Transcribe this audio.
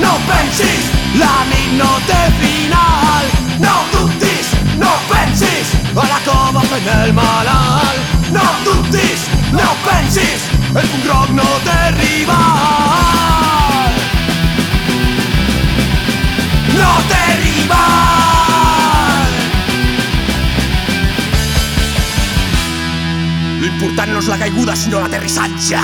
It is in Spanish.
no pensis, la nit no final. No ho dubtis, no pensis, a la cova fent el malalt. No ho dubtis, no pensis, el punt groc no té rival. No té rival! L'important no és la caiguda, sinó l'aterrissatge.